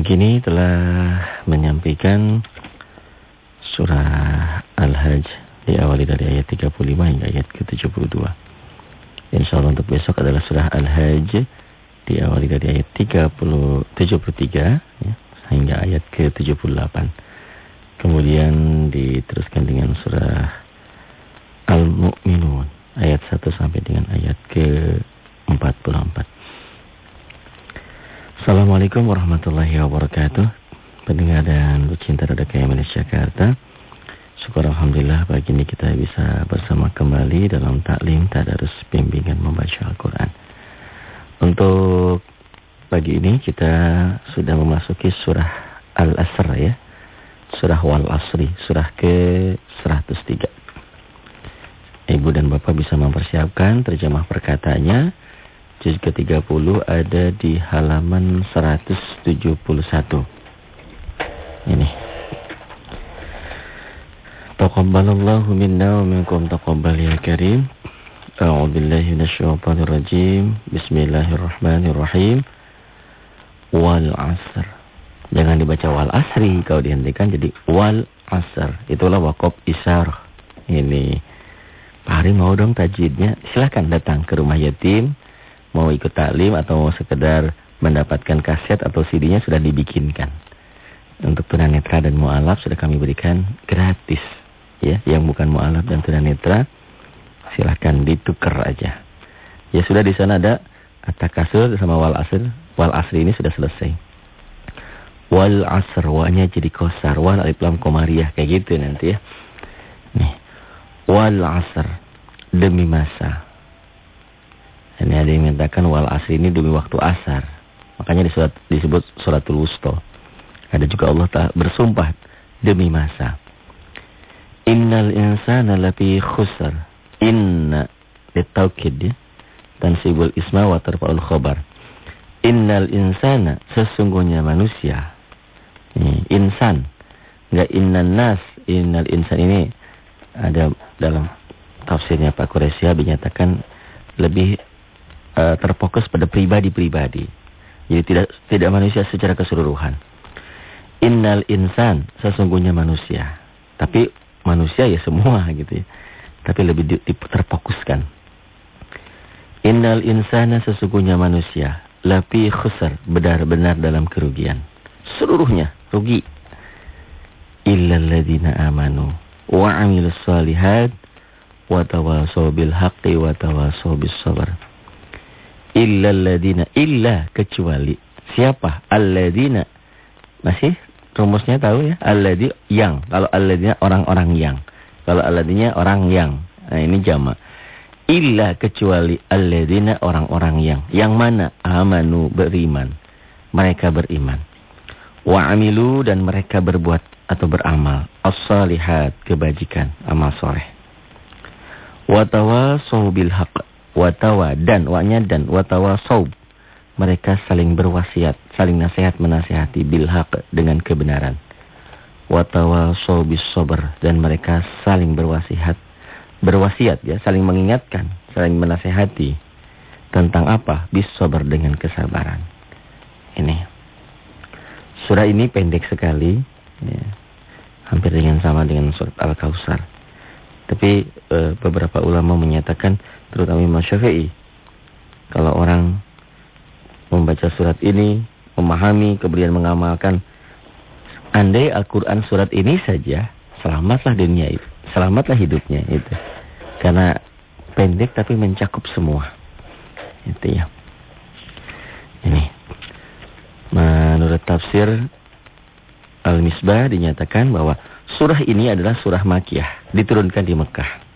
Pagi ini telah menyampaikan surah Al-Hajj diawali dari ayat 35 hingga ayat ke-72. Insya Allah untuk besok adalah surah Al-Hajj diawali dari ayat 30, 73 ya, hingga ayat ke-78. Kemudian diteruskan dengan surah Al-Mu'minun ayat 1 sampai dengan ayat ke-44. Assalamualaikum warahmatullahi wabarakatuh. Pendengar dan pecinta Roda Malaysia Jakarta Syukur Alhamdulillah pagi ini kita bisa bersama kembali dalam taklim tadarus bimbingan membaca Al-Quran. Untuk pagi ini kita sudah memasuki surah Al-Asr ya. Surah Wal-Asri, surah ke-103 Ibu dan Bapak bisa mempersiapkan terjemah perkataannya Juz ke-30 ada di halaman 171. Ini. Taqabbalallahu minna wa minkum taqabbal ya karim. A'udzu billahi minasyaitonir rajim. Bismillahirrahmanirrahim. Wal 'asr. Jangan dibaca wal asri kalau dihentikan jadi wal asr. Itulah waqaf isyarah. Ini. Pak Hari mau dong tajidnya. Silahkan datang ke rumah yatim mau ikut taklim atau mau sekedar mendapatkan kaset atau CD-nya sudah dibikinkan. Untuk tunanetra dan mualaf sudah kami berikan gratis. Ya, yang bukan mualaf dan tunanetra silahkan ditukar aja. Ya sudah di sana ada kasur sama wal asr. Wal asri ini sudah selesai. Wal asr, wa-nya jadi kosar. Wal alif lam komariah kayak gitu nanti ya. Nih. Wal asr demi masa ini ada yang mengatakan wal asri ini demi waktu asar. Makanya disebut suratul wusta. Ada juga Allah tak bersumpah demi masa. Innal insana lafi khusar. Inna ditaukid ya. Tansibul isma wa tarfa'ul khobar. Innal insana sesungguhnya manusia. Ini, insan. Enggak innan nas. Innal insan ini ada dalam tafsirnya Pak Quraisy dinyatakan lebih uh, terfokus pada pribadi-pribadi. Jadi tidak tidak manusia secara keseluruhan. Innal insan sesungguhnya manusia. Tapi manusia ya semua gitu ya. Tapi lebih di, di, terfokuskan. Innal insana sesungguhnya manusia. Lapi khusar. Benar-benar dalam kerugian. Seluruhnya rugi. Illalladzina amanu. Wa amilus salihat. Wa tawasaw bil wa. Illa alladina. Illa kecuali. Siapa? Alladina. Masih rumusnya tahu ya? Alladi yang. Kalau alladina orang-orang yang. Kalau alladinya orang yang. Nah ini jama. Illa kecuali alladina orang-orang yang. Yang mana? Amanu beriman. Mereka beriman. Wa amilu dan mereka berbuat atau beramal. As-salihat kebajikan. Amal soleh. Wa tawasaw bil haqq watawa dan waknya dan watawa saub mereka saling berwasiat saling nasihat menasihati bilhaq dengan kebenaran. Watawa saubis sober dan mereka saling berwasiat berwasiat ya saling mengingatkan saling menasihati tentang apa? Bis sober dengan kesabaran. Ini. Surah ini pendek sekali ya, hampir dengan sama dengan surat al-kausar. Tapi e, beberapa ulama menyatakan terutama Imam Syafi'i. Kalau orang membaca surat ini, memahami, kemudian mengamalkan, andai Al-Quran surat ini saja, selamatlah dunia itu, selamatlah hidupnya itu. Karena pendek tapi mencakup semua. Itu ya. Ini. Menurut tafsir Al-Misbah dinyatakan bahwa surah ini adalah surah Makiyah, diturunkan di Mekah.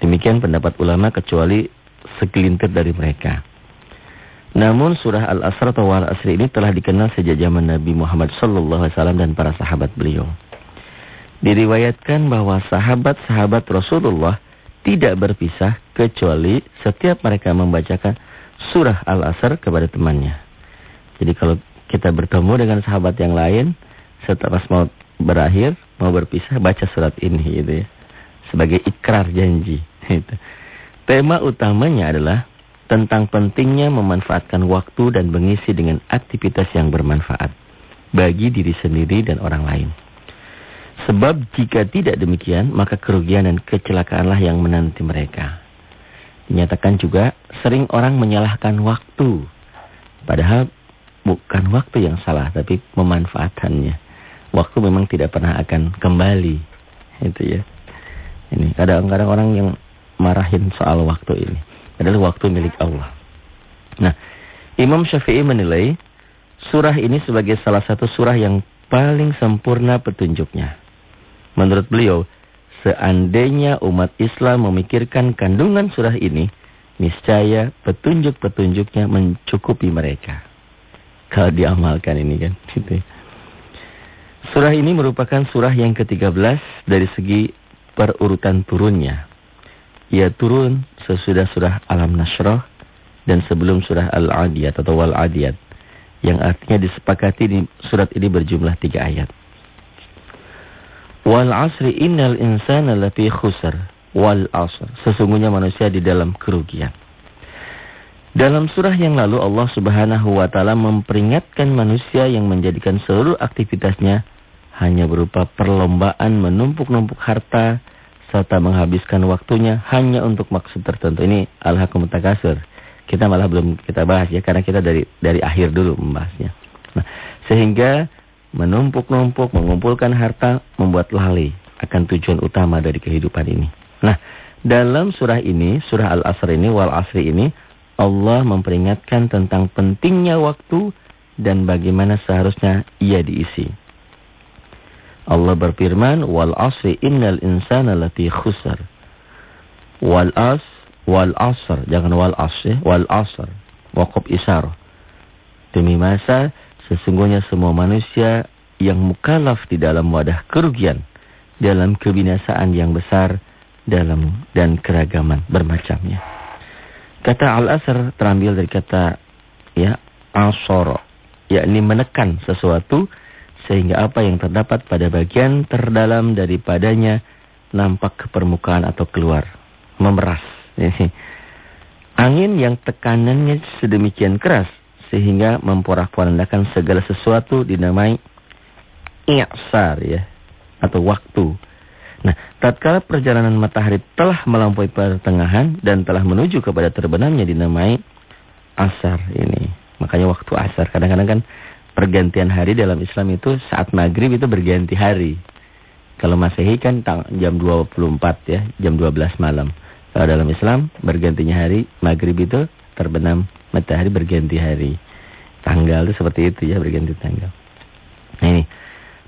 Demikian pendapat ulama kecuali segelintir dari mereka. Namun surah Al-Asr atau Al-Asr ini telah dikenal sejak zaman Nabi Muhammad SAW dan para sahabat beliau. Diriwayatkan bahwa sahabat-sahabat Rasulullah tidak berpisah kecuali setiap mereka membacakan surah Al-Asr kepada temannya. Jadi kalau kita bertemu dengan sahabat yang lain, setelah mau berakhir, mau berpisah, baca surat ini gitu ya sebagai ikrar janji. Tema utamanya adalah tentang pentingnya memanfaatkan waktu dan mengisi dengan aktivitas yang bermanfaat. bagi diri sendiri dan orang lain. Sebab jika tidak demikian, maka kerugian dan kecelakaanlah yang menanti mereka. Dinyatakan juga, sering orang menyalahkan waktu. Padahal bukan waktu yang salah, tapi pemanfaatannya. Waktu memang tidak pernah akan kembali. Itu ya. Ini kadang-kadang orang yang marahin soal waktu ini. Adalah waktu milik Allah. Nah, Imam Syafi'i menilai surah ini sebagai salah satu surah yang paling sempurna petunjuknya. Menurut beliau, seandainya umat Islam memikirkan kandungan surah ini, niscaya petunjuk-petunjuknya mencukupi mereka. Kalau diamalkan ini kan. Gitu. Surah ini merupakan surah yang ke-13 dari segi perurutan turunnya. Ia turun sesudah surah Alam Nasrah dan sebelum surah Al-Adiyat atau Wal-Adiyat. Yang artinya disepakati di surat ini berjumlah tiga ayat. Wal asri innal insana lafi khusar. Wal asr. Sesungguhnya manusia di dalam kerugian. Dalam surah yang lalu Allah subhanahu wa ta'ala memperingatkan manusia yang menjadikan seluruh aktivitasnya hanya berupa perlombaan menumpuk-numpuk harta serta menghabiskan waktunya hanya untuk maksud tertentu. Ini al-hakum takasur. Kita malah belum kita bahas ya karena kita dari dari akhir dulu membahasnya. Nah, sehingga menumpuk-numpuk, mengumpulkan harta, membuat lalai akan tujuan utama dari kehidupan ini. Nah, dalam surah ini, surah Al-Asr ini, Wal Asri ini, Allah memperingatkan tentang pentingnya waktu dan bagaimana seharusnya ia diisi. Allah berfirman, Wal Asri innal insana lati khusar. Wal As, Wal Asr, jangan Wal As ya, Wal Asr. Wakub isar. Demi masa Sesungguhnya semua manusia yang mukalaf di dalam wadah kerugian, dalam kebinasaan yang besar, dalam dan keragaman bermacamnya. Kata al-asr terambil dari kata ya asoro, yakni menekan sesuatu sehingga apa yang terdapat pada bagian terdalam daripadanya nampak ke permukaan atau keluar, memeras. Angin yang tekanannya sedemikian keras sehingga memporak-porandakan segala sesuatu dinamai i'sar ya atau waktu. Nah, tatkala perjalanan matahari telah melampaui pertengahan dan telah menuju kepada terbenamnya dinamai asar ini. Makanya waktu asar kadang-kadang kan pergantian hari dalam Islam itu saat maghrib itu berganti hari. Kalau Masehi kan jam 24 ya, jam 12 malam. Kalau dalam Islam bergantinya hari maghrib itu terbenam matahari berganti hari. Tanggal itu seperti itu ya, berganti tanggal. Nah ini,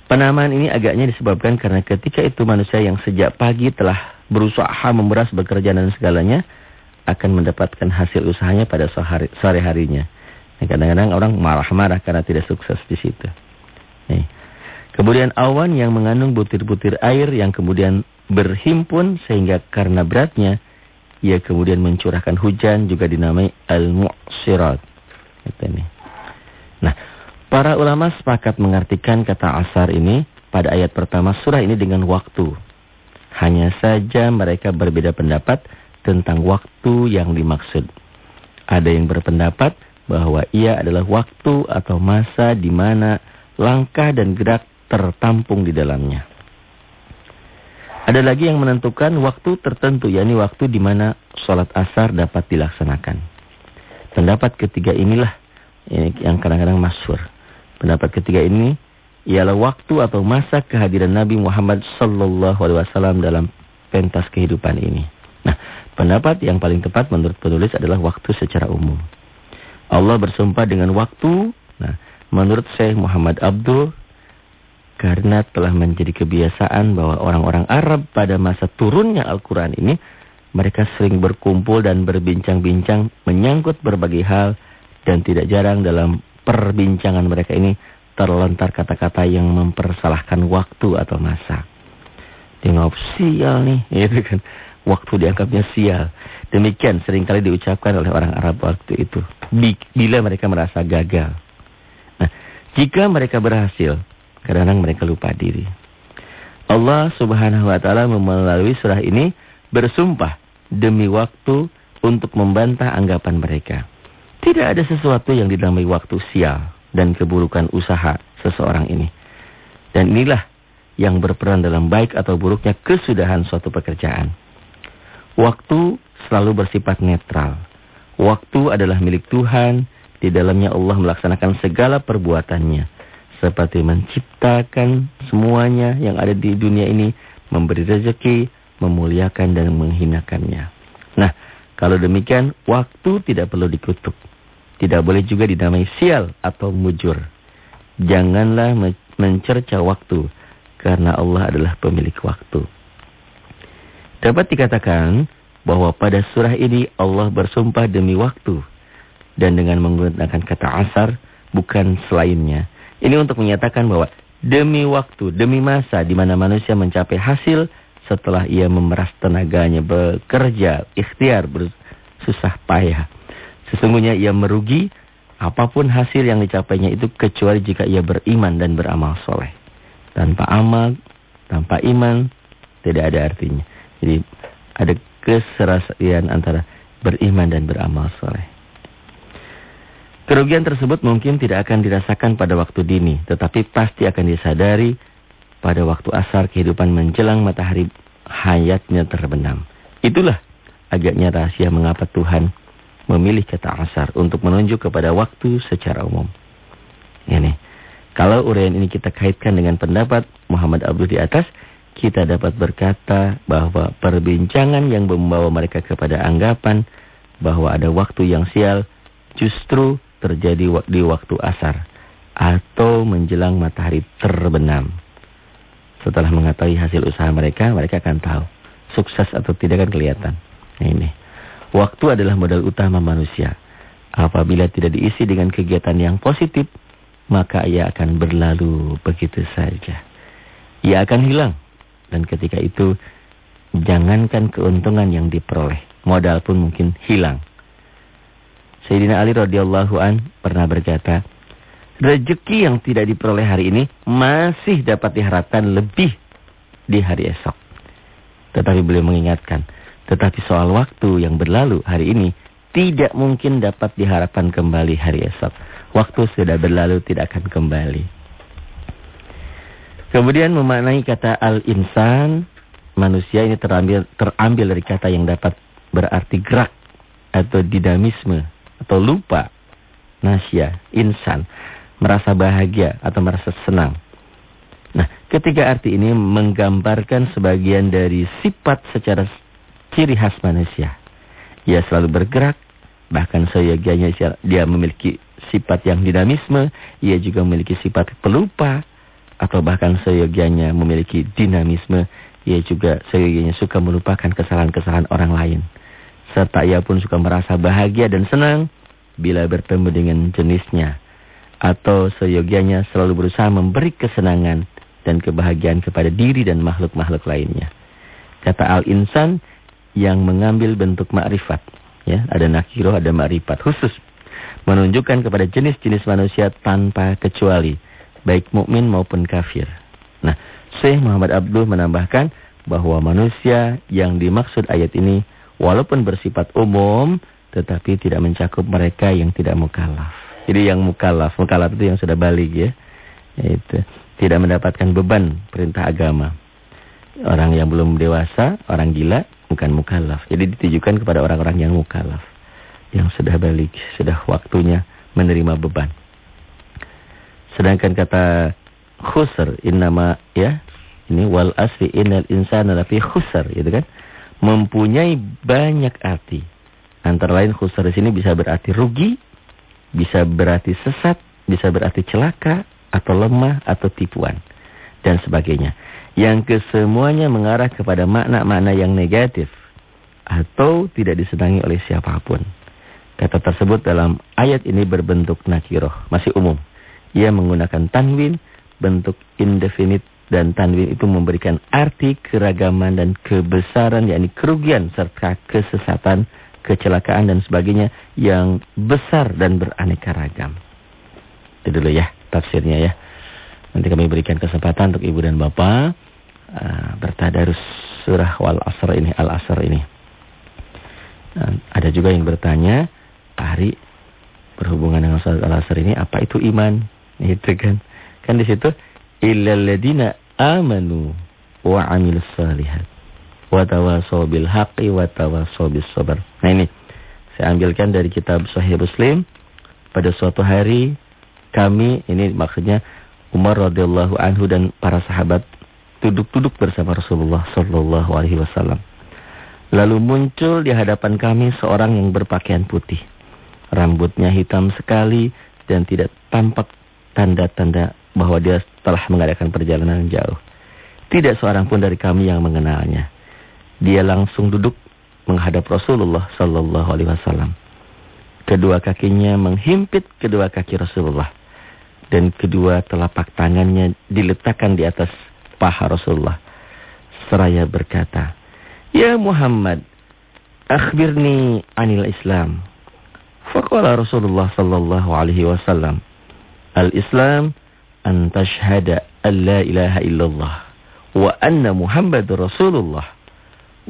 penamaan ini agaknya disebabkan karena ketika itu manusia yang sejak pagi telah berusaha memeras bekerja dan segalanya, akan mendapatkan hasil usahanya pada sore harinya. Kadang-kadang orang marah-marah karena tidak sukses di situ. Nih. Kemudian awan yang mengandung butir-butir air yang kemudian berhimpun sehingga karena beratnya ia kemudian mencurahkan hujan juga dinamai al-mu'sirat. Ini. Nah, para ulama sepakat mengartikan kata asar ini pada ayat pertama surah ini dengan waktu. Hanya saja mereka berbeda pendapat tentang waktu yang dimaksud. Ada yang berpendapat bahwa ia adalah waktu atau masa di mana langkah dan gerak tertampung di dalamnya. Ada lagi yang menentukan waktu tertentu, yakni waktu di mana sholat asar dapat dilaksanakan. Pendapat ketiga inilah yang kadang-kadang masyhur. Pendapat ketiga ini ialah waktu atau masa kehadiran Nabi Muhammad wasallam dalam pentas kehidupan ini. Nah, pendapat yang paling tepat menurut penulis adalah waktu secara umum. Allah bersumpah dengan waktu. Nah, menurut Syekh Muhammad Abdul karena telah menjadi kebiasaan bahwa orang-orang Arab pada masa turunnya Al-Quran ini, mereka sering berkumpul dan berbincang-bincang menyangkut berbagai hal dan tidak jarang dalam perbincangan mereka ini terlontar kata-kata yang mempersalahkan waktu atau masa. Tengok sial nih, gitu kan. Waktu dianggapnya sial. Demikian sering kali diucapkan oleh orang Arab waktu itu. Bila mereka merasa gagal. Nah, jika mereka berhasil, Kadang-kadang mereka lupa diri. Allah subhanahu wa ta'ala melalui surah ini bersumpah demi waktu untuk membantah anggapan mereka. Tidak ada sesuatu yang dinamai waktu sial dan keburukan usaha seseorang ini. Dan inilah yang berperan dalam baik atau buruknya kesudahan suatu pekerjaan. Waktu selalu bersifat netral. Waktu adalah milik Tuhan, di dalamnya Allah melaksanakan segala perbuatannya. Seperti menciptakan semuanya yang ada di dunia ini, memberi rezeki, memuliakan dan menghinakannya. Nah, kalau demikian, waktu tidak perlu dikutuk. Tidak boleh juga dinamai sial atau mujur. Janganlah mencerca waktu, karena Allah adalah pemilik waktu. Dapat dikatakan bahwa pada surah ini Allah bersumpah demi waktu dan dengan menggunakan kata asar bukan selainnya. Ini untuk menyatakan bahwa demi waktu, demi masa di mana manusia mencapai hasil setelah ia memeras tenaganya bekerja, ikhtiar, bersusah payah. Sesungguhnya ia merugi apa pun hasil yang dicapainya itu kecuali jika ia beriman dan beramal soleh. Tanpa amal, tanpa iman, tidak ada artinya. Jadi ada keserasian antara beriman dan beramal soleh. Kerugian tersebut mungkin tidak akan dirasakan pada waktu dini, tetapi pasti akan disadari pada waktu asar kehidupan menjelang matahari hayatnya terbenam. Itulah agaknya rahasia mengapa Tuhan memilih kata asar untuk menunjuk kepada waktu secara umum. Ini. Kalau uraian ini kita kaitkan dengan pendapat Muhammad Abdul di atas, kita dapat berkata bahwa perbincangan yang membawa mereka kepada anggapan bahwa ada waktu yang sial justru terjadi di waktu asar atau menjelang matahari terbenam. Setelah mengetahui hasil usaha mereka, mereka akan tahu sukses atau tidak kan kelihatan. Ini. Waktu adalah modal utama manusia. Apabila tidak diisi dengan kegiatan yang positif, maka ia akan berlalu begitu saja. Ia akan hilang. Dan ketika itu, jangankan keuntungan yang diperoleh, modal pun mungkin hilang. Sayyidina Ali radhiyallahu an pernah berkata, rezeki yang tidak diperoleh hari ini masih dapat diharapkan lebih di hari esok. Tetapi beliau mengingatkan, tetapi soal waktu yang berlalu hari ini tidak mungkin dapat diharapkan kembali hari esok. Waktu sudah berlalu tidak akan kembali. Kemudian memaknai kata al-insan, manusia ini terambil terambil dari kata yang dapat berarti gerak atau dinamisme atau lupa. Nasya, insan, merasa bahagia atau merasa senang. Nah, ketiga arti ini menggambarkan sebagian dari sifat secara ciri khas manusia. Ia selalu bergerak, bahkan seyogianya dia memiliki sifat yang dinamisme, ia juga memiliki sifat pelupa, atau bahkan seyogianya memiliki dinamisme, ia juga seyogianya suka melupakan kesalahan-kesalahan orang lain. Serta ia pun suka merasa bahagia dan senang bila bertemu dengan jenisnya. Atau seyogianya selalu berusaha memberi kesenangan dan kebahagiaan kepada diri dan makhluk-makhluk lainnya. Kata al-insan yang mengambil bentuk makrifat. Ya, ada nakiroh, ada makrifat khusus menunjukkan kepada jenis-jenis manusia tanpa kecuali, baik mukmin maupun kafir. Nah, Syekh Muhammad Abdul menambahkan bahwa manusia yang dimaksud ayat ini walaupun bersifat umum tetapi tidak mencakup mereka yang tidak mukallaf. Jadi yang mukallaf, mukallaf itu yang sudah balik ya. Itu tidak mendapatkan beban perintah agama. Orang yang belum dewasa, orang gila bukan mukallaf. Jadi ditujukan kepada orang-orang yang mukallaf yang sudah balik, sudah waktunya menerima beban. Sedangkan kata khusr innama ya, ini wal asli innal insana lafi khusr gitu kan. Mempunyai banyak arti. Antara lain khusr di sini bisa berarti rugi, bisa berarti sesat, bisa berarti celaka atau lemah atau tipuan dan sebagainya. Yang kesemuanya mengarah kepada makna-makna yang negatif atau tidak disenangi oleh siapa pun. Kata tersebut dalam ayat ini berbentuk nakiroh, masih umum. Ia menggunakan tanwin, bentuk indefinite, dan tanwin itu memberikan arti keragaman dan kebesaran, yakni kerugian serta kesesatan, kecelakaan dan sebagainya yang besar dan beraneka ragam. Itu dulu ya tafsirnya ya. Nanti kami berikan kesempatan untuk ibu dan bapak uh, bertadarus surah wal asr ini, al asr ini. Uh, ada juga yang bertanya, Hari, berhubungan dengan salat al-asr ini apa itu iman? Itu kan. Kan di situ illal ladina amanu wa 'amilus shalihat wa tawassaw bil haqqi wa tawassaw bis sabr. Nah ini saya ambilkan dari kitab Sahih Muslim pada suatu hari kami ini maksudnya Umar radhiyallahu anhu dan para sahabat duduk-duduk bersama Rasulullah sallallahu alaihi wasallam. Lalu muncul di hadapan kami seorang yang berpakaian putih. Rambutnya hitam sekali dan tidak tampak tanda-tanda bahwa dia telah mengadakan perjalanan jauh. Tidak seorang pun dari kami yang mengenalnya. Dia langsung duduk menghadap Rasulullah sallallahu alaihi wasallam. Kedua kakinya menghimpit kedua kaki Rasulullah dan kedua telapak tangannya diletakkan di atas paha Rasulullah. Seraya berkata, Ya Muhammad, akhbirni anil Islam. Faqala Rasulullah sallallahu alaihi wasallam, Al-Islam an tashhada an la ilaha illallah wa anna Muhammadur Rasulullah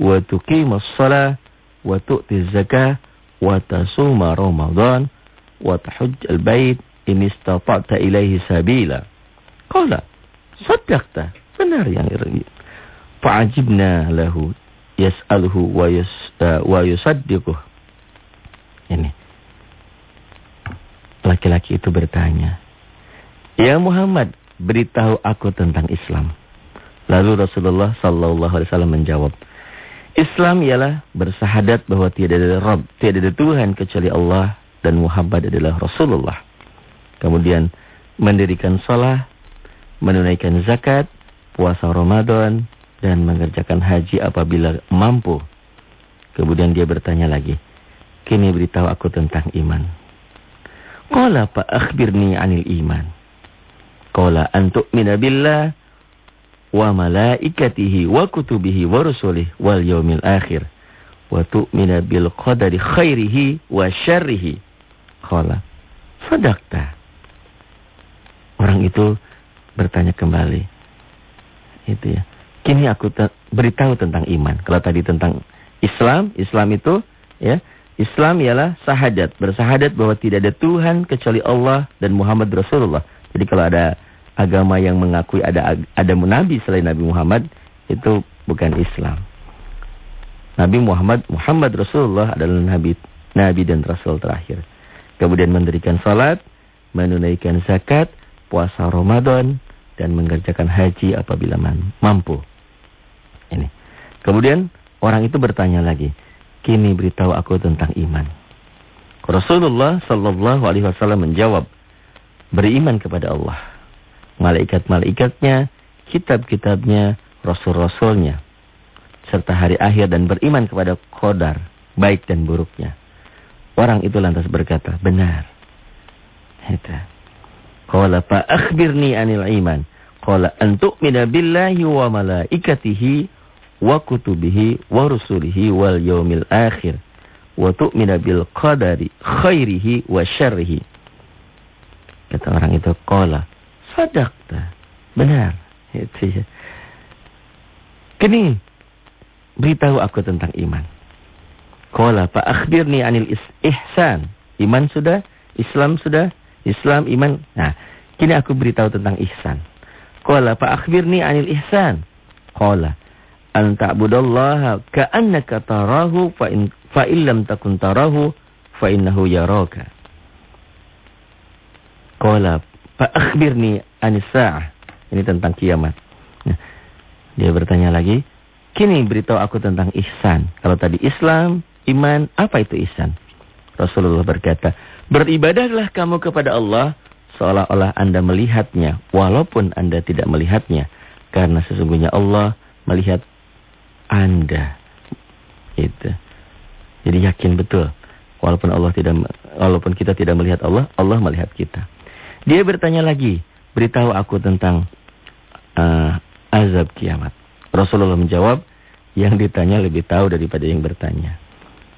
wa tuqimas shalah wa tu'ti zakah wa tasuma Ramadan wa tahujj al-bait in istata'ta ilaihi sabila. Qala, saddaqta. Benar yang ini. Fa'ajibna lahu yas'aluhu wa yus uh, wa yusaddiquh. Ini. Laki-laki itu bertanya, "Ya Muhammad, beritahu aku tentang Islam." Lalu Rasulullah sallallahu alaihi wasallam menjawab, Islam ialah bersahadat bahwa tiada ada Rabb, tiada ada Tuhan kecuali Allah dan Muhammad adalah Rasulullah. Kemudian mendirikan sholat, menunaikan zakat, puasa Ramadan dan mengerjakan haji apabila mampu. Kemudian dia bertanya lagi, "Kini beritahu aku tentang iman." Qala fa akhbirni 'anil iman. Qala an tu'mina billah wa malaikatihi wa kutubihi wa rusulihi wal yaumil akhir wa tu'mina bil qadari khairihi wa syarrihi. Qala, "Sadaqta." Orang itu bertanya kembali, itu ya. Kini aku beritahu tentang iman. Kalau tadi tentang Islam, Islam itu ya, Islam ialah sahadat, bersahadat bahwa tidak ada Tuhan kecuali Allah dan Muhammad Rasulullah. Jadi kalau ada agama yang mengakui ada ada nabi selain Nabi Muhammad, itu bukan Islam. Nabi Muhammad Muhammad Rasulullah adalah nabi nabi dan rasul terakhir. Kemudian mendirikan salat, menunaikan zakat, puasa Ramadan, dan mengerjakan haji apabila mampu. Ini. Kemudian orang itu bertanya lagi, "Kini beritahu aku tentang iman." Rasulullah sallallahu alaihi wasallam menjawab, "Beriman kepada Allah, malaikat-malaikatnya, kitab-kitabnya, rasul-rasulnya, serta hari akhir dan beriman kepada qadar, baik dan buruknya." Orang itu lantas berkata, "Benar." Itu. Qala fa akhbirni anil iman. Qala an tu'mina billahi wa malaikatihi wa kutubihi wa rusulihi wal yaumil akhir wa tu'mina bil qadari khairihi wa syarrihi. Kata orang itu qala sadaqta. Benar. Itu ya. Kini beritahu aku tentang iman. Qala fa akhbirni anil ihsan. Iman sudah, Islam sudah, Islam, iman. Nah, kini aku beritahu tentang ihsan. Qala fa akhbirni 'anil ihsan. Qala an ta'budallaha ka'annaka tarahu fa in fa illam takun tarahu fa innahu yaraka. Qala fa akhbirni 'anis sa'ah. Ini tentang kiamat. Nah, dia bertanya lagi, kini beritahu aku tentang ihsan. Kalau tadi Islam, iman, apa itu ihsan? Rasulullah berkata, Beribadahlah kamu kepada Allah seolah-olah Anda melihatnya walaupun Anda tidak melihatnya karena sesungguhnya Allah melihat Anda. Itu. Jadi yakin betul walaupun Allah tidak walaupun kita tidak melihat Allah, Allah melihat kita. Dia bertanya lagi, beritahu aku tentang uh, azab kiamat. Rasulullah menjawab, yang ditanya lebih tahu daripada yang bertanya.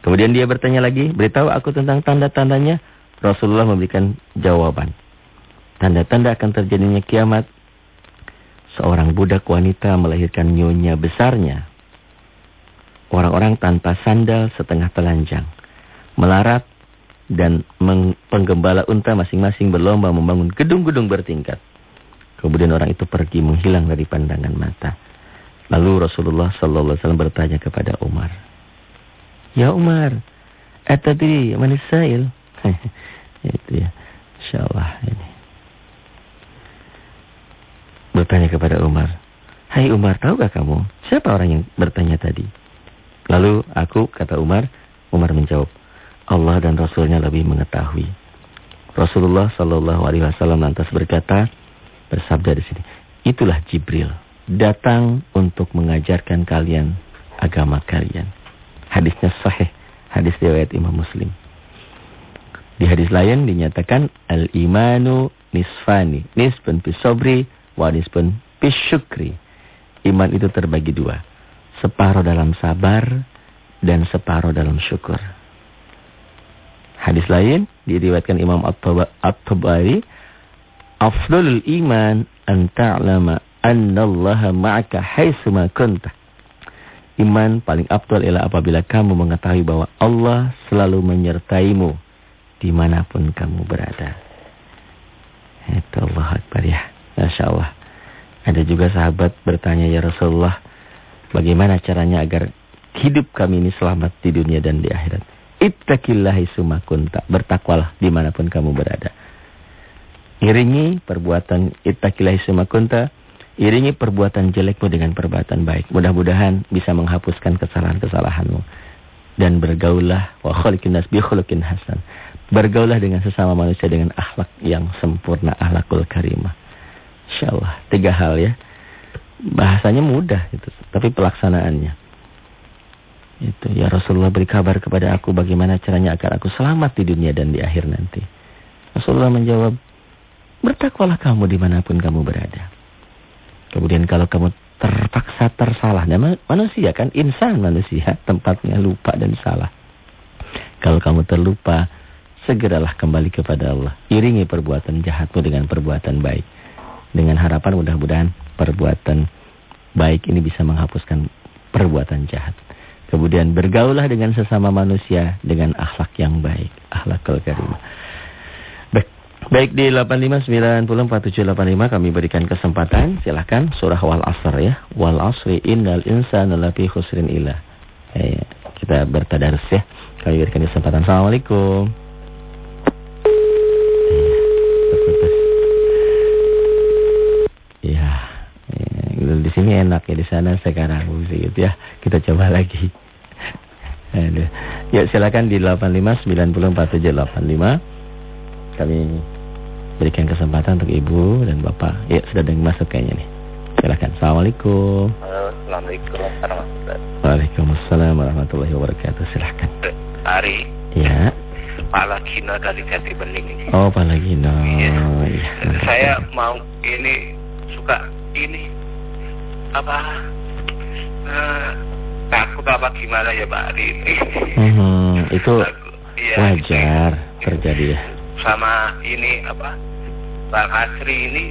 Kemudian dia bertanya lagi, beritahu aku tentang tanda-tandanya. Rasulullah memberikan jawaban. Tanda-tanda akan terjadinya kiamat. Seorang budak wanita melahirkan nyonya besarnya. Orang-orang tanpa sandal setengah telanjang. Melarat dan penggembala unta masing-masing berlomba membangun gedung-gedung bertingkat. Kemudian orang itu pergi menghilang dari pandangan mata. Lalu Rasulullah sallallahu alaihi wasallam bertanya kepada Umar. "Ya Umar, atadri man sa'il?" itu ya. Insyaallah ini. Bertanya kepada Umar. "Hai Umar, tahukah kamu siapa orang yang bertanya tadi?" Lalu aku kata Umar, Umar menjawab, Allah dan Rasulnya lebih mengetahui. Rasulullah Shallallahu Alaihi Wasallam lantas berkata, bersabda di sini, itulah Jibril datang untuk mengajarkan kalian agama kalian. Hadisnya sahih, hadis riwayat Imam Muslim. Di hadis lain dinyatakan al-imanu nisfani, nisbun bisobri wa nisbun bisyukri. Iman itu terbagi dua, separuh dalam sabar dan separuh dalam syukur. Hadis lain diriwayatkan Imam At-Tabari, "Afdalul iman an ta'lama anna Allah ma'aka haitsuma kunta." Iman paling afdal ialah apabila kamu mengetahui bahwa Allah selalu menyertaimu di mana pun kamu berada. Itu Allah Akbar ya. Masya Allah. Ada juga sahabat bertanya, Ya Rasulullah, bagaimana caranya agar hidup kami ini selamat di dunia dan di akhirat? Ittaqillahi sumakunta. Bertakwalah di mana pun kamu berada. Iringi perbuatan ittaqillahi sumakunta. Iringi perbuatan jelekmu dengan perbuatan baik. Mudah-mudahan bisa menghapuskan kesalahan-kesalahanmu. Dan bergaulah wa khaliqin nas bi hasan. Bergaulah dengan sesama manusia dengan akhlak yang sempurna, akhlakul karimah. Insyaallah. Tiga hal ya. Bahasanya mudah itu, tapi pelaksanaannya. Itu ya Rasulullah beri kabar kepada aku bagaimana caranya agar aku selamat di dunia dan di akhir nanti. Rasulullah menjawab, bertakwalah kamu di mana pun kamu berada. Kemudian kalau kamu terpaksa tersalah, nah, manusia kan insan manusia tempatnya lupa dan salah. Kalau kamu terlupa, segeralah kembali kepada Allah. Iringi perbuatan jahatmu dengan perbuatan baik. Dengan harapan mudah-mudahan perbuatan baik ini bisa menghapuskan perbuatan jahat. Kemudian bergaulah dengan sesama manusia dengan akhlak yang baik. Akhlakul karimah. Baik, baik di 85904785 kami berikan kesempatan. Silahkan surah wal asr ya. Wal asri innal insana lafi khusrin ilah. Eh, kita bertadarus ya. Kami berikan kesempatan. Assalamualaikum. Di sini enak ya di sana sekarang gitu ya. Kita coba lagi. Aduh. Ya silakan di 85904785 kami berikan kesempatan untuk ibu dan bapak. Ya sudah ada yang masuk kayaknya nih. Silakan. Assalamualaikum. Assalamualaikum warahmatullahi Waalaikumsalam warahmatullahi wabarakatuh. Silakan. Ari. Ya. Palagino dari Jati Bening ini. Oh Palagino. Iya. Ya, Saya mau ini suka ini apa? Uh, takut apa gimana ya Pak Ari ini. Hmm, itu ya, wajar terjadi ya. Sama ini apa? Bang Asri ini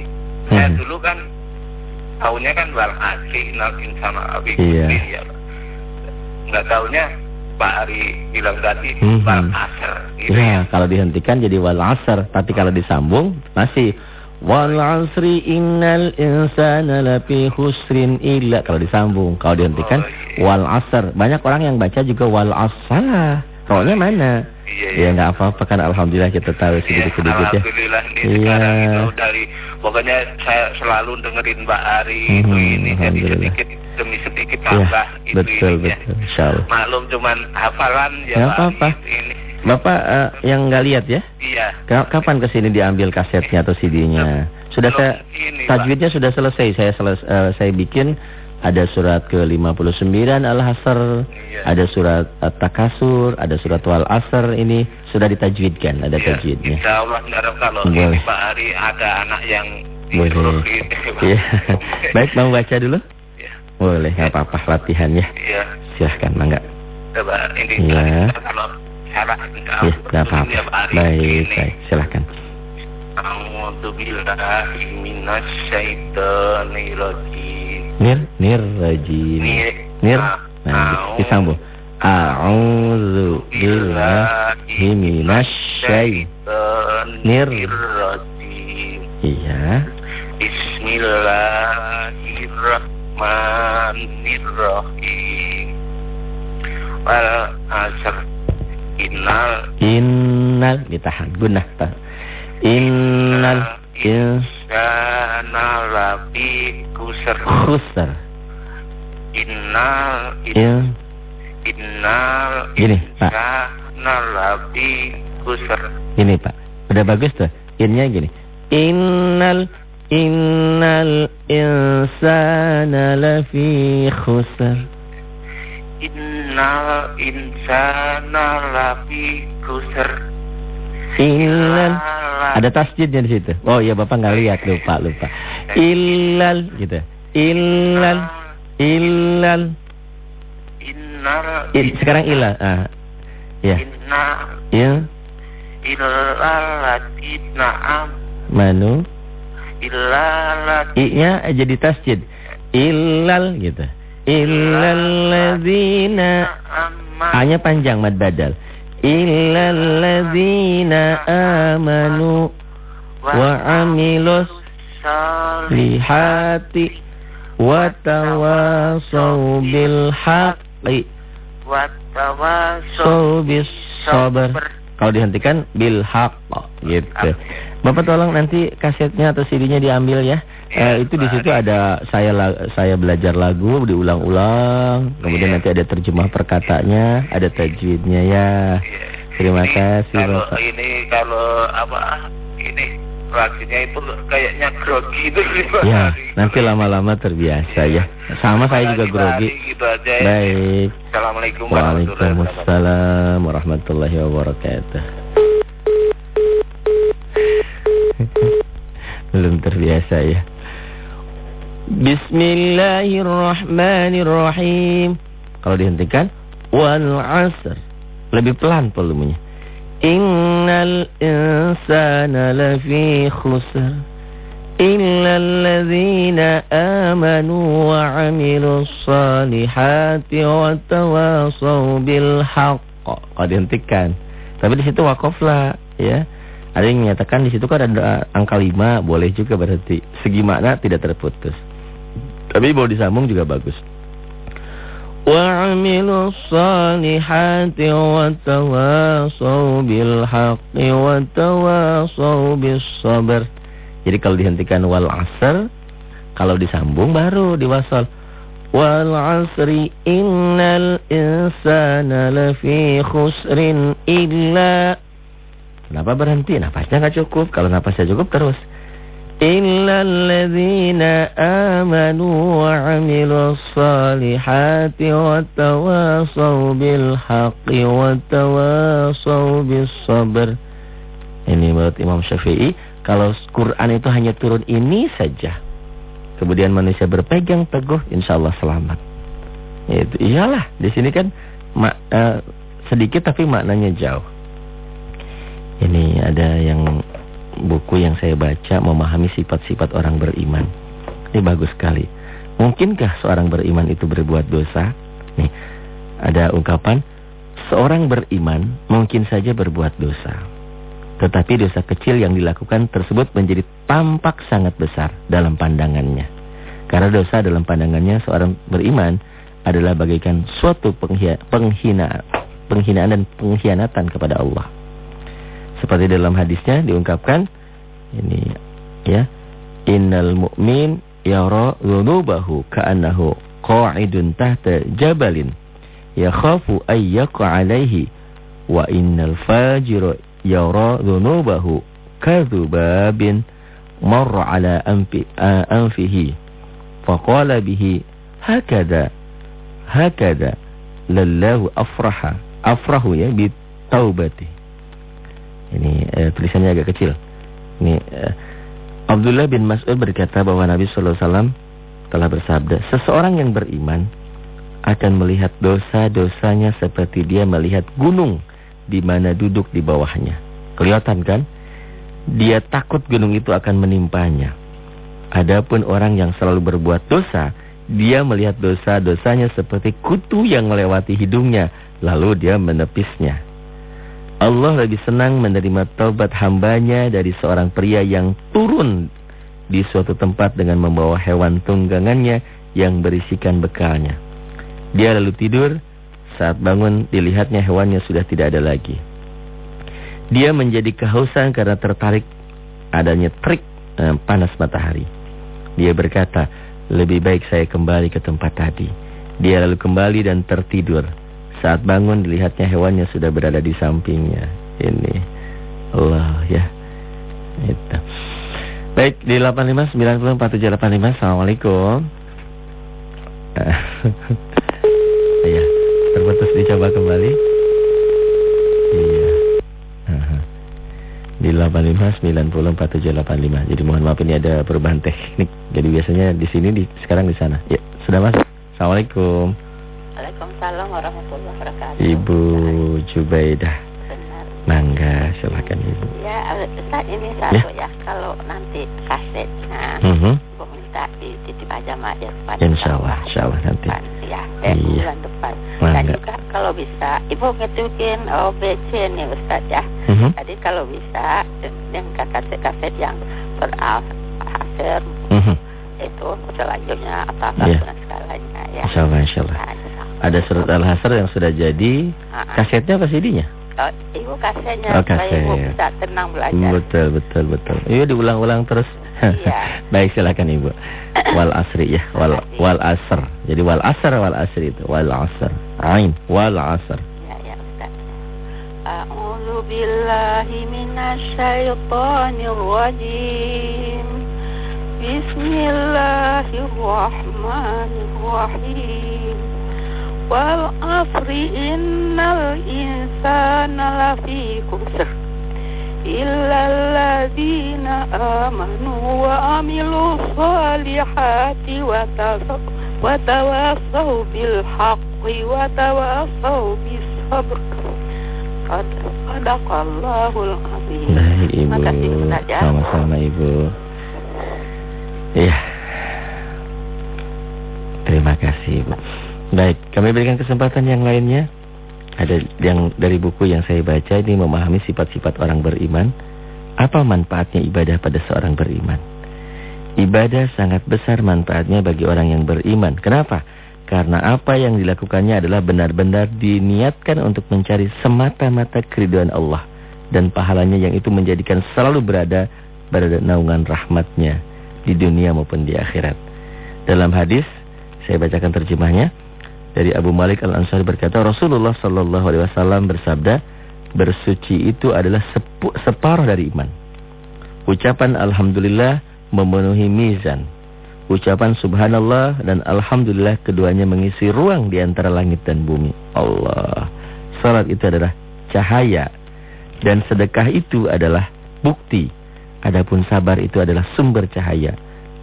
saya Hmm. dulu kan tahunya kan Bang Asri nalkin sama Abi Iya. Putri ya Pak. Nggak tahunya Pak Ari bilang tadi Mhm. Bang Asr gitu Ya, ya. kalau dihentikan jadi wal asr, tapi kalau disambung masih wal asri innal insana lafi khusrin illa kalau disambung. Kalau dihentikan Oh, iya. wal asr. Banyak orang yang baca juga wal asr. Rohnya mana? Iya, Ya nggak apa-apa kan alhamdulillah kita tahu sedikit-sedikit ya. Alhamdulillah nih Iya. sekarang itu dari pokoknya saya selalu dengerin Mbak Ari Mhm, itu ini jadi sedikit demi sedikit Ya, tambah itu betul ininya. betul insyaallah. Maklum cuman hafalan ya, Ya, apa-apa. ini. Bapak eh, yang nggak lihat ya? Iya. Ka- Kapan ke sini diambil kasetnya atau CD-nya? Sudah saya tajwidnya sudah selesai. Saya seles, eh, saya bikin ada surat ke-59 Al-Hasr, Iya. ada surat At-Takasur, ada surat Wal Asr ini sudah ditajwidkan, ada Iya, tajwidnya. Insya Allah ngarep kalau Boleh. ini Pak Ari ada anak yang Boleh. Iya. Baik, mau baca dulu? Iya. Boleh, nggak apa-apa latihan ya. Iya. Silahkan, mangga. Coba ini Iya. kalau Ya, nggak apa-apa. Baik, baik, silahkan. A'udzu billahi minasyaitonir rajim. Nir, nir rajim. Nir. Ah, Nah, disambung. A'udzu billahi minasy syaitonir rajim. Iya. Bismillahirrahmanirrahim. Wal asr Innal ditahan gunah ta. Innal ins insana lafi khusr. Innal In innal Gini, Pak. lafi Pak, udah bagus tuh. Innya gini. Innal innal insana lafi khusr. Innal insana lafi kusr. Illal ada tasjidnya di situ. Oh iya Bapak nggak lihat lupa lupa. Illal gitu. Illal illal Innal in, sekarang ilal. Ah. Ya. Inna Il illalatina am manu illalat i-nya jadi tasjid. Illal gitu. Illal ladzina amma A-nya panjang mad badal. Lihati wa tawasaw bil haqqi wattawasaw saw bis sabr. Kalau dihentikan bil haqq gitu. Bapak tolong nanti kasetnya atau CD-nya diambil ya. Eh, itu di situ ada saya la- saya belajar lagu diulang-ulang, kemudian Iya. nanti ada terjemah perkataannya, ada tajwidnya ya. Terima Ini kasih kalau Bapak. ini kalau apa ini reaksinya itu kayaknya grogi itu Ya, nanti lama-lama terbiasa ya. Sama saya juga grogi. Gitu aja. ya. Baik. Assalamualaikum warahmatullahi wabarakatuh. Waalaikumsalam warahmatullahi wabarakatuh. Belum terbiasa ya. Bismillahirrahmanirrahim. Kalau dihentikan, wal asr. Lebih pelan volumenya. Innal insana lafi khusr. Illa alladhina amanu wa amilus salihati wa tawasau bil haqq. Kalau dihentikan. Tapi di situ wakoflah ya. Ada yang menyatakan di situ kan ada angka lima, boleh juga berhenti. Segi makna tidak terputus. Tapi mau disambung juga bagus. وعملوا الصالحات وتواصوا بالحق وتواصوا بالصبر jadi kalau dihentikan wal asr, kalau disambung baru diwasal. Wal asri innal insana lafi khusrin illa Kenapa berhenti? Napasnya nggak cukup. Kalau napasnya cukup terus. Salihati wa tawasaw bil haqqi wa tawasaw bis sabr. Ini menurut Imam Syafi'i kalau Quran itu hanya turun ini saja. Kemudian manusia berpegang teguh, insya Allah selamat. Itu iyalah, di sini kan mak, eh, sedikit tapi maknanya jauh. Ini ada yang buku yang saya baca memahami sifat-sifat orang beriman. Ini bagus sekali. Mungkinkah seorang beriman itu berbuat dosa? Nih, ada ungkapan seorang beriman mungkin saja berbuat dosa. Tetapi dosa kecil yang dilakukan tersebut menjadi tampak sangat besar dalam pandangannya. Karena dosa dalam pandangannya seorang beriman adalah bagaikan suatu penghina, penghina, penghinaan dan pengkhianatan kepada Allah. Seperti dalam hadisnya diungkapkan ini ya, innal mu'min yara dhunubahu ka'annahu qa'idun tahta jabalin yakhafu ay yaqa alaihi wa innal fajira yara dhunubahu kadhubabin marra ala anfi anfihi faqala bihi hakada hakada lallahu afraha afrahu ya bi taubati ini eh, tulisannya agak kecil ini eh, Abdullah bin Mas'ud berkata bahwa Nabi sallallahu alaihi wasallam telah bersabda seseorang yang beriman akan melihat dosa-dosanya seperti dia melihat gunung di mana duduk di bawahnya. Kelihatan kan? Dia takut gunung itu akan menimpanya. Adapun orang yang selalu berbuat dosa, dia melihat dosa-dosanya seperti kutu yang melewati hidungnya, lalu dia menepisnya. Allah lebih senang menerima taubat hambanya dari seorang pria yang turun di suatu tempat dengan membawa hewan tunggangannya yang berisikan bekalnya. Dia lalu tidur, saat bangun dilihatnya hewannya sudah tidak ada lagi. Dia menjadi kehausan karena tertarik adanya trik eh, panas matahari. Dia berkata, lebih baik saya kembali ke tempat tadi. Dia lalu kembali dan tertidur. Saat bangun dilihatnya hewannya sudah berada di sampingnya. Ini Allah ya. Itu. Baik di 85904785. Assalamualaikum. ya, terputus dicoba kembali. Iya. Di 85904785. Jadi mohon maaf ini ada perubahan teknik. Jadi biasanya di sini di sekarang di sana. Ya, sudah masuk. Assalamualaikum. Waalaikumsalam warahmatullahi wabarakatuh. Ibu Jubaidah. Benar. Mangga, silakan Ibu. Ya, saat ini satu ya. Kalau nanti kasetnya, Mm -hmm. Ibu minta dititip aja Mak ya kepada Insya Allah, insya Allah nanti. Depan, Ya, dan Iya. bulan depan. Dan Mangga. juga kalau bisa, Ibu ngetukin OBC nih Ustaz ya. Mhm. Jadi kalau bisa, dengan kaset-kaset yang berhasil Mhm. itu selanjutnya Iya. apa skalanya ya. Insya Allah, insya Allah. Nah. Ada surat Al-Hasr yang sudah jadi. Ah, ah. Kasetnya apa CD-nya? Oh, ibu kasetnya Oh, supaya ibu kaset. bisa tenang belajar. Betul, betul, betul. Iya diulang-ulang terus. Iya. Baik, silakan Ibu. Wal asri ya, wal wal asr. Jadi wal asr wal asri itu, wal asr. Ain, wal asr. Ya, ya billahi minasyaitonir rajim. Bismillahirrahmanirrahim. Asri innal insana lafi khusr. إلا الذين آمنوا وعملوا الصالحات وتواصوا بالحق وتواصوا بالصبر صدق الله العظيم. Terima kasih ya. Sama-sama Ibu. Terima kasih Ibu. Baik, kami berikan kesempatan yang lainnya. Ada yang dari buku yang saya baca ini memahami sifat-sifat orang beriman. Apa manfaatnya ibadah pada seorang beriman? Ibadah sangat besar manfaatnya bagi orang yang beriman. Kenapa? Karena apa yang dilakukannya adalah benar-benar diniatkan untuk mencari semata-mata keriduan Allah. Dan pahalanya yang itu menjadikan selalu berada pada naungan rahmatnya di dunia maupun di akhirat. Dalam hadis, saya bacakan terjemahnya. Dari Abu Malik Al-Ansari berkata, Rasulullah Sallallahu Alaihi Wasallam bersabda, bersuci itu adalah separuh dari iman. Ucapan Alhamdulillah memenuhi mizan. Ucapan Subhanallah dan Alhamdulillah keduanya mengisi ruang di antara langit dan bumi. Allah. Salat itu adalah cahaya. Dan sedekah itu adalah bukti. Adapun sabar itu adalah sumber cahaya.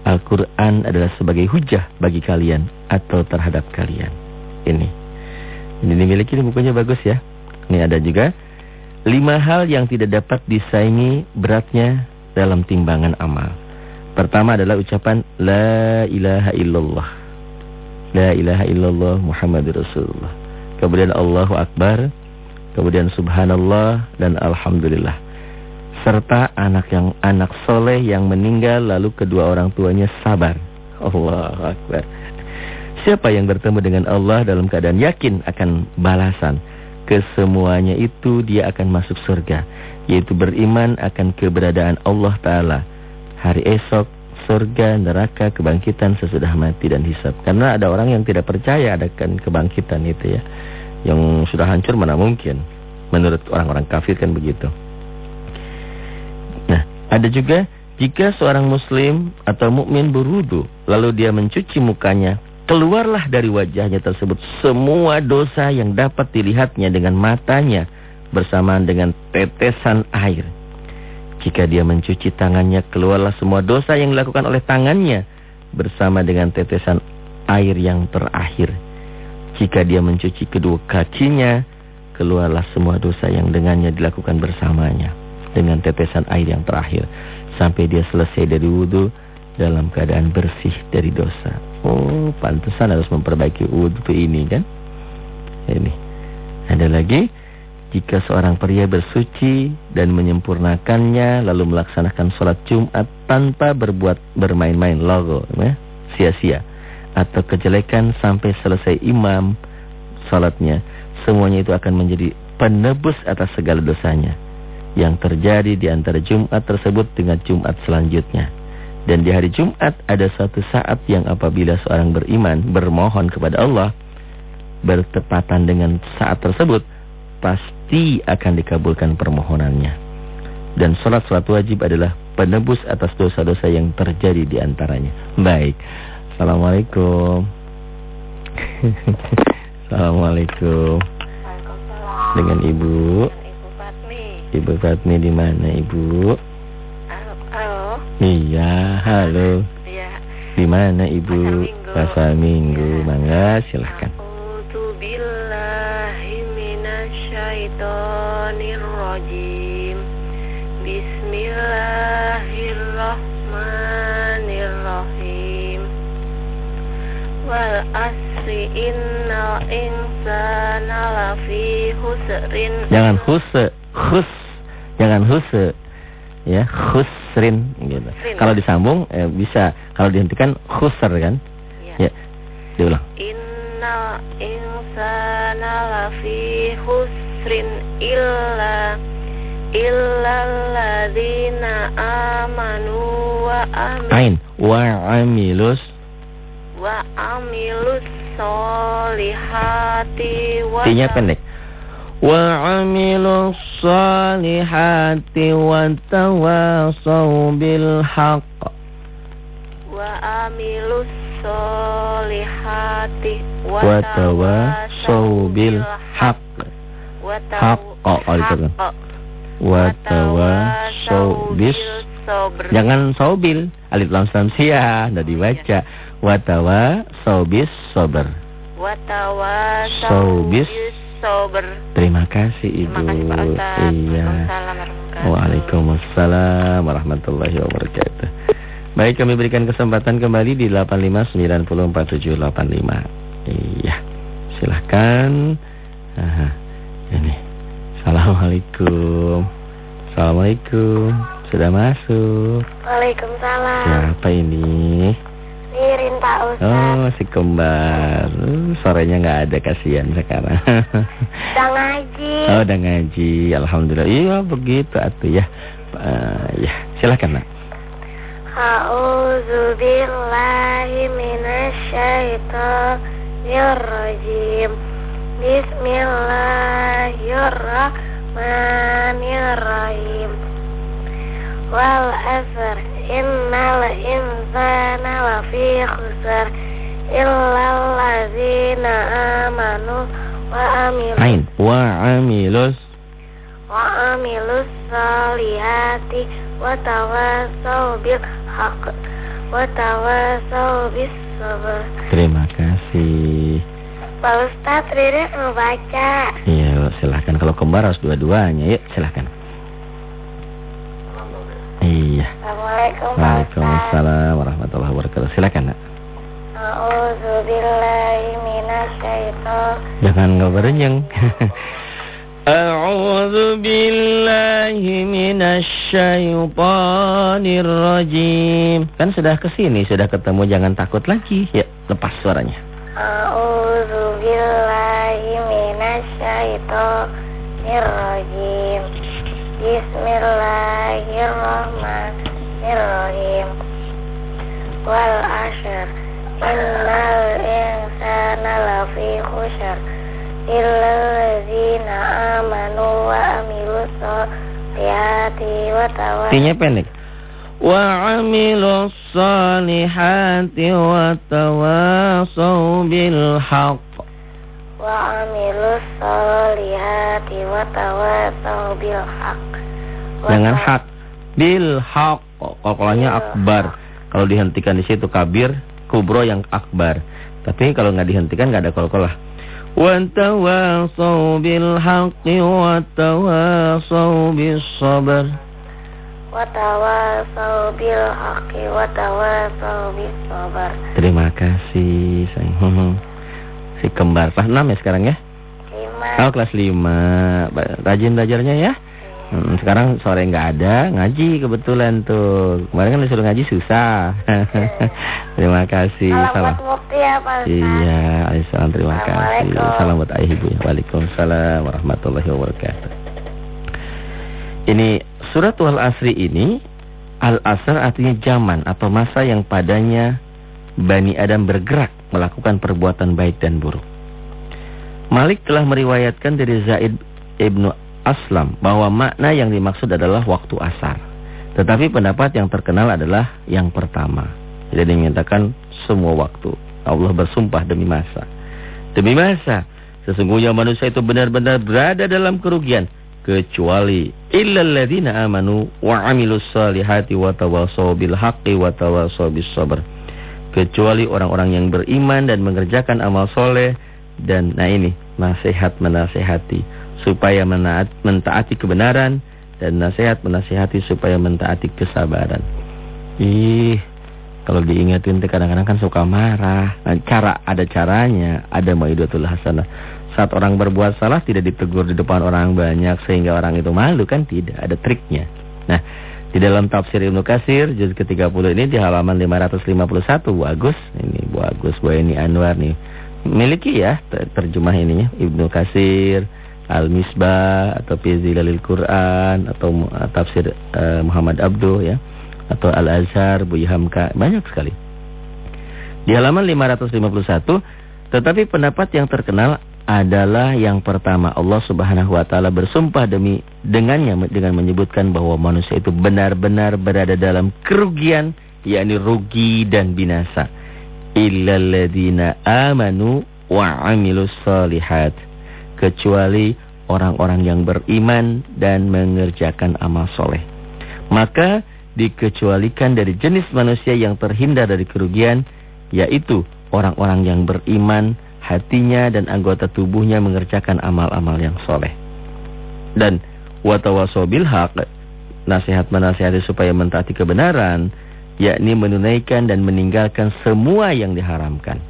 Al-Quran adalah sebagai hujah bagi kalian atau terhadap kalian. Ini. Ini dimiliki ini bukunya bagus ya. Ini ada juga. Lima hal yang tidak dapat disaingi beratnya dalam timbangan amal. Pertama adalah ucapan La ilaha illallah. La ilaha illallah Muhammadur Rasulullah. Kemudian Allahu Akbar. Kemudian Subhanallah dan Alhamdulillah. Serta anak yang anak soleh yang meninggal lalu kedua orang tuanya sabar. Allahu Akbar. Siapa yang bertemu dengan Allah dalam keadaan yakin akan balasan. Kesemuanya itu dia akan masuk surga. Yaitu beriman akan keberadaan Allah Ta'ala. Hari esok, surga, neraka, kebangkitan sesudah mati dan hisab. Karena ada orang yang tidak percaya akan kebangkitan itu ya. Yang sudah hancur mana mungkin. Menurut orang-orang kafir kan begitu. Nah, ada juga jika seorang muslim atau mukmin berwudu lalu dia mencuci mukanya, keluarlah dari wajahnya tersebut semua dosa yang dapat dilihatnya dengan matanya bersamaan dengan tetesan air. Jika dia mencuci tangannya, keluarlah semua dosa yang dilakukan oleh tangannya bersama dengan tetesan air yang terakhir. Jika dia mencuci kedua kakinya, keluarlah semua dosa yang dengannya dilakukan bersamanya dengan tetesan air yang terakhir sampai dia selesai dari wudhu dalam keadaan bersih dari dosa. Oh, pantesan harus memperbaiki wudhu ini kan? Ini. Ada lagi, jika seorang pria bersuci dan menyempurnakannya lalu melaksanakan sholat Jumat tanpa berbuat bermain-main logo, ya, sia-sia atau kejelekan sampai selesai imam sholatnya, semuanya itu akan menjadi penebus atas segala dosanya yang terjadi di antara Jumat tersebut dengan Jumat selanjutnya. Dan di hari Jumat ada satu saat yang apabila seorang beriman bermohon kepada Allah bertepatan dengan saat tersebut pasti akan dikabulkan permohonannya. Dan sholat-sholat wajib adalah penebus atas dosa-dosa yang terjadi di antaranya. Baik. Assalamualaikum. Assalamualaikum. Dengan Ibu. Ibu Fatmi. Ibu Fatmi di mana Ibu? Iya, halo. Iya. Di mana Ibu? Pasar Minggu. Minggu. Iya. Mangga, silahkan. A'udzu billahi minasyaitonir rajim. Bismillahirrahmanirrahim. Wal asri innal insana lafi husrin. Jangan huse, hus. Jangan huse. Ya, husrin gitu. Kalau disambung eh, bisa. Kalau dihentikan husr kan? Ya. Ya. Diulang. Innal insana lafi husrin illa illalladzina amanu wa amil Ain. Wa amilus wa amilus solihati wa T-nya pendek. Bil haqq. wa Haqq. Oh, kalau itu kan. Wa tawasau bis Jangan saubil, alif lam samsiah, ndak dibaca. Wa tawasau bis sabar. Watawasau Sober. Terima kasih Ibu. Terima kasih Pak Ustaz. Iya. Waalaikumsalam warahmatullahi wabarakatuh. Baik, kami berikan kesempatan kembali di 85904785. Iya. Silahkan. Aha. Ini. Assalamualaikum. Assalamualaikum. Sudah masuk. Waalaikumsalam. Siapa ini? Mirin Pak Ustaz. Oh, si kembar. Uh, Sorenya nggak ada kasihan sekarang. Udah ngaji. oh, udah ngaji. Alhamdulillah. Iya, begitu atuh ya. Eh, ya, silakan, Nak. A'udzu billahi minasyaitonir rajim. Bismillahirrahmanirrahim. Wal asr innal insana lafi khusr illal ladzina amanu wa amilu Ain. Wa amilus. wa amilus salihati wa tawasau bil haq wa tawasau bis sabr. Terima kasih. Pak Ustadz Riri mau baca. Iya, silahkan. Kalau kembar harus dua-duanya. Yuk, silahkan. Assalamualaikum. Waalaikumsalam warahmatullahi wabarakatuh. Silakan, Nak. Jangan nggak berenyeng. A'udzu billahi minasyaitonir rajim. Kan sudah ke sini, sudah ketemu, jangan takut lagi. Ya, lepas suaranya. A'udzu billahi minasyaitonir rajim. Bismillahirrahmanirrahim. Wal ashr. Innal insana lafi khusr illa alladzina amanu wa amilus solihati wa tawasaw Artinya pendek. Wa amilus salihati wa tawasau bil haqq. wa amilus solihati wa tawasaw bil haq Wa Bil akbar. Kalau dihentikan di situ kabir, kubro yang akbar. Tapi kalau nggak dihentikan nggak ada kolkolah. Wa tawasau bil haqqi wa tawasau bis sabr. wa tawasaw bil haqqi wa bis sabr Terima kasih sayang. Si kembar kelas 6 ya sekarang ya? lima Oh kelas 5 Rajin belajarnya ya hmm, Sekarang sore nggak ada Ngaji kebetulan tuh. Kemarin kan disuruh ngaji susah. Terima kasih. Salam Mukti ya Pak Ustaz Iya Alaihissalam terima kasih. Salam buat ayah ibu. Waalaikumsalam warahmatullahi wabarakatuh. Ini surat wal asri ini Al-asr artinya zaman atau masa yang padanya Bani Adam bergerak melakukan perbuatan baik dan buruk. Malik telah meriwayatkan dari Zaid ibnu Aslam bahwa makna yang dimaksud adalah waktu asar. Tetapi pendapat yang terkenal adalah yang pertama. Jadi dimintakan semua waktu. Allah bersumpah demi masa. Demi masa. Sesungguhnya manusia itu benar-benar berada dalam kerugian. Kecuali illalladzina amanu wa amilus salihati wa tawasaw bil haqqi wa tawasaw bis sabr. Kecuali orang-orang yang beriman dan mengerjakan amal soleh dan nah ini nasihat menasehati supaya menaat, mentaati kebenaran dan nasihat menasehati supaya mentaati kesabaran. Ih, kalau diingetin kadang-kadang kan suka marah. Nah, cara ada caranya, ada maidatul hasanah. Saat orang berbuat salah tidak ditegur di depan orang banyak sehingga orang itu malu kan tidak, ada triknya. Nah, di dalam tafsir Ibnu Katsir juz ke-30 ini di halaman 551 Bu Agus, ini Bu Agus Bu ini Anwar nih miliki ya terjemah ininya Ibnu Kasir, Al-Misbah atau Fizilalil Quran atau uh, tafsir uh, Muhammad Abduh ya atau Al-Azhar Bu Hamka banyak sekali. Di halaman 551 tetapi pendapat yang terkenal adalah yang pertama Allah Subhanahu wa taala bersumpah demi dengannya dengan menyebutkan bahwa manusia itu benar-benar berada dalam kerugian yakni rugi dan binasa illalladzina amanu wa amilus solihat kecuali orang-orang yang beriman dan mengerjakan amal soleh maka dikecualikan dari jenis manusia yang terhindar dari kerugian yaitu orang-orang yang beriman hatinya dan anggota tubuhnya mengerjakan amal-amal yang soleh dan watawasobil haq nasihat menasihati supaya mentaati kebenaran yakni menunaikan dan meninggalkan semua yang diharamkan.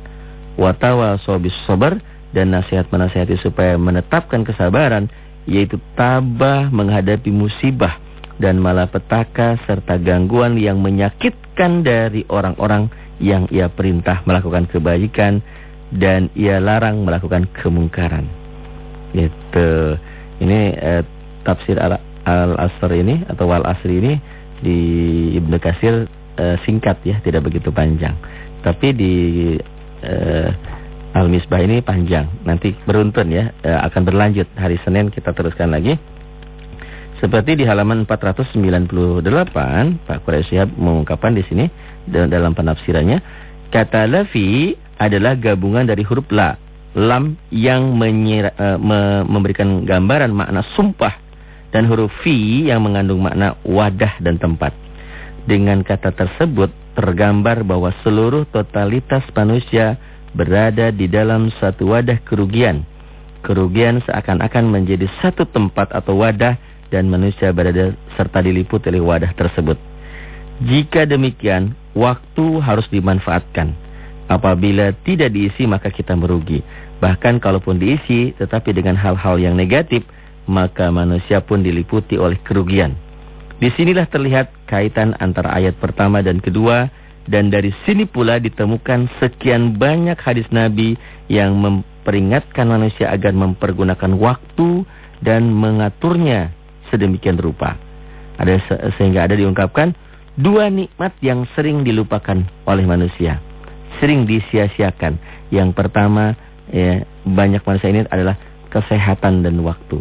Watawa sobis sobar dan nasihat menasihati supaya menetapkan kesabaran, yaitu tabah menghadapi musibah dan malapetaka serta gangguan yang menyakitkan dari orang-orang yang ia perintah melakukan kebaikan dan ia larang melakukan kemungkaran. Itu ini eh, tafsir al-asr ini atau wal asri ini di Ibnu Katsir uh, singkat ya, tidak begitu panjang. Tapi di uh, Al-Misbah ini panjang. Nanti beruntun ya, uh, akan berlanjut hari Senin kita teruskan lagi. Seperti di halaman 498, Pak Quraisy mengungkapkan di sini dalam penafsirannya, kata lafi adalah gabungan dari huruf la, lam yang menyira, uh, me memberikan gambaran makna sumpah dan huruf fi yang mengandung makna wadah dan tempat. Dengan kata tersebut tergambar bahwa seluruh totalitas manusia berada di dalam satu wadah kerugian. Kerugian seakan-akan menjadi satu tempat atau wadah dan manusia berada serta diliputi oleh wadah tersebut. Jika demikian, waktu harus dimanfaatkan. Apabila tidak diisi maka kita merugi. Bahkan kalaupun diisi tetapi dengan hal-hal yang negatif, maka manusia pun diliputi oleh kerugian. Di sinilah terlihat kaitan antara ayat pertama dan kedua dan dari sini pula ditemukan sekian banyak hadis Nabi yang memperingatkan manusia agar mempergunakan waktu dan mengaturnya sedemikian rupa. Ada sehingga ada diungkapkan dua nikmat yang sering dilupakan oleh manusia, sering disia-siakan. Yang pertama, ya, banyak manusia ini adalah kesehatan dan waktu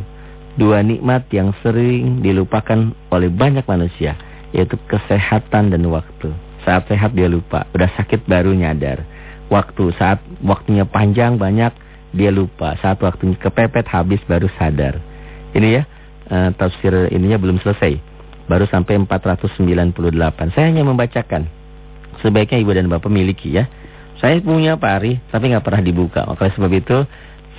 dua nikmat yang sering dilupakan oleh banyak manusia, yaitu kesehatan dan waktu. Saat sehat dia lupa, udah sakit baru nyadar. Waktu saat waktunya panjang banyak dia lupa, saat waktunya kepepet habis baru sadar. Ini ya, uh, tafsir ininya belum selesai. Baru sampai 498. Saya hanya membacakan. Sebaiknya ibu dan bapak miliki ya. Saya punya Pak Ari, tapi nggak pernah dibuka. Oleh sebab itu,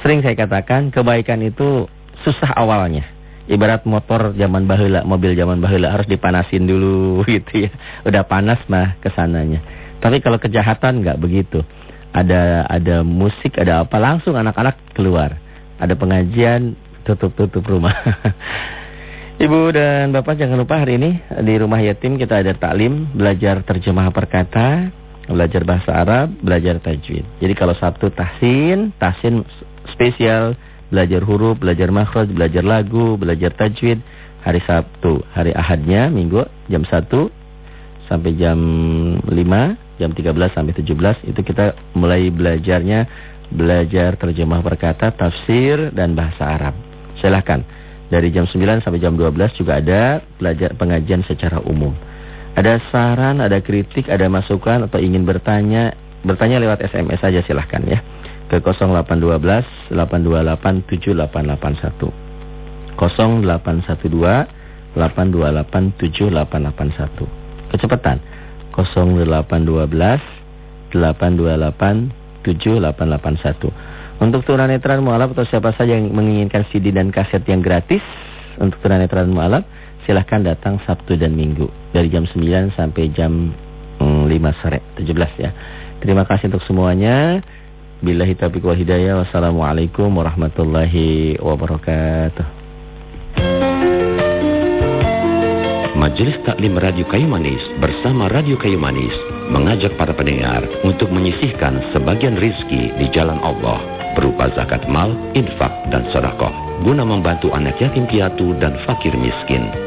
sering saya katakan kebaikan itu susah awalnya. Ibarat motor zaman bahula, mobil zaman bahula harus dipanasin dulu gitu ya. Udah panas mah ke sananya. Tapi kalau kejahatan nggak begitu. Ada ada musik, ada apa langsung anak-anak keluar. ada pengajian, tutup-tutup rumah. Ibu dan Bapak jangan lupa hari ini di rumah yatim kita ada taklim, belajar terjemah perkata, belajar bahasa Arab, belajar tajwid. Jadi kalau Sabtu tahsin, tahsin spesial, belajar huruf, belajar makhraj, belajar lagu, belajar tajwid. Hari Sabtu, hari Ahadnya, Minggu jam 1 sampai jam 5, jam 13 sampai 17 itu kita mulai belajarnya belajar terjemah perkata, tafsir dan bahasa Arab. Silahkan. Dari jam 9 sampai jam 12 juga ada belajar pengajian secara umum. Ada saran, ada kritik, ada masukan atau ingin bertanya, bertanya lewat SMS saja silahkan ya. Ke 0812 828 7881. 0812 828 7881. Kecepatan 0812 828 7881. Untuk tunanetra mualaf atau siapa saja yang menginginkan CD dan kaset yang gratis untuk tunanetra mualaf, silahkan datang Sabtu dan Minggu dari jam 9 sampai jam mm, 5 sore, 17 ya. Terima kasih untuk semuanya. Billahi taufiq wal hidayah. Wassalamualaikum warahmatullahi wabarakatuh. Majelis Taklim Radio Kayu Manis bersama Radio Kayu Manis mengajak para pendengar untuk menyisihkan sebagian rizki di jalan Allah berupa zakat mal, infak, dan sodakoh guna membantu anak yatim piatu dan fakir miskin.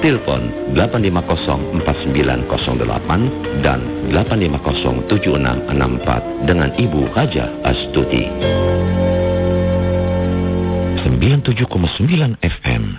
Telepon 8504908 dan 8507664 dengan Ibu Haja Astuti. 97,9 FM